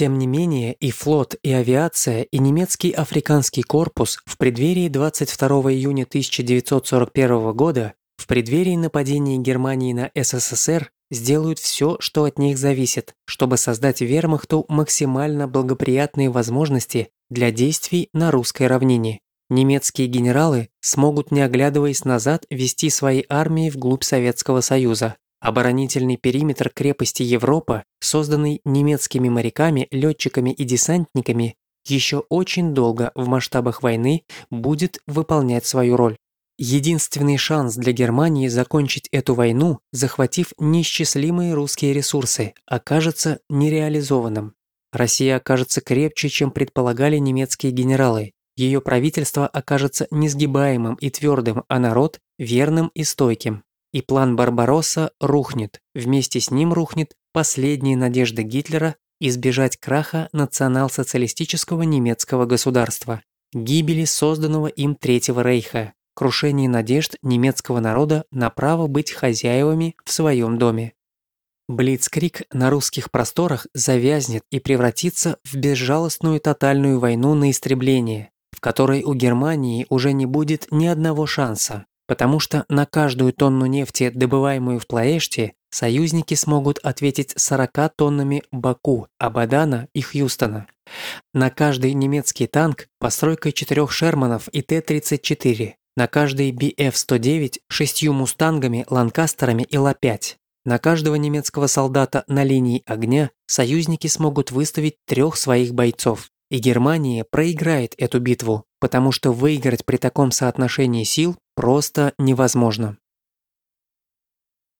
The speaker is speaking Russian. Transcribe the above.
Тем не менее, и флот, и авиация, и немецкий африканский корпус в преддверии 22 июня 1941 года, в преддверии нападения Германии на СССР, сделают все, что от них зависит, чтобы создать вермахту максимально благоприятные возможности для действий на русской равнине. Немецкие генералы смогут, не оглядываясь назад, вести свои армии вглубь Советского Союза. Оборонительный периметр крепости Европа, созданный немецкими моряками, летчиками и десантниками, еще очень долго в масштабах войны будет выполнять свою роль. Единственный шанс для Германии закончить эту войну, захватив неисчислимые русские ресурсы, окажется нереализованным. Россия окажется крепче, чем предполагали немецкие генералы. Ее правительство окажется несгибаемым и твердым, а народ – верным и стойким. И план Барбаросса рухнет, вместе с ним рухнет последняя надежда Гитлера избежать краха национал-социалистического немецкого государства, гибели созданного им Третьего Рейха, крушении надежд немецкого народа на право быть хозяевами в своем доме. Блицкрик на русских просторах завязнет и превратится в безжалостную тотальную войну на истребление, в которой у Германии уже не будет ни одного шанса, потому что на каждую тонну нефти, добываемую в Плоэште, союзники смогут ответить 40 тоннами Баку, Абадана и Хьюстона. На каждый немецкий танк постройкой четырех Шерманов и Т-34, на каждый BF-109 шестью мустангами, ланкастерами и Ла-5. На каждого немецкого солдата на линии огня союзники смогут выставить трех своих бойцов. И Германия проиграет эту битву, потому что выиграть при таком соотношении сил просто невозможно.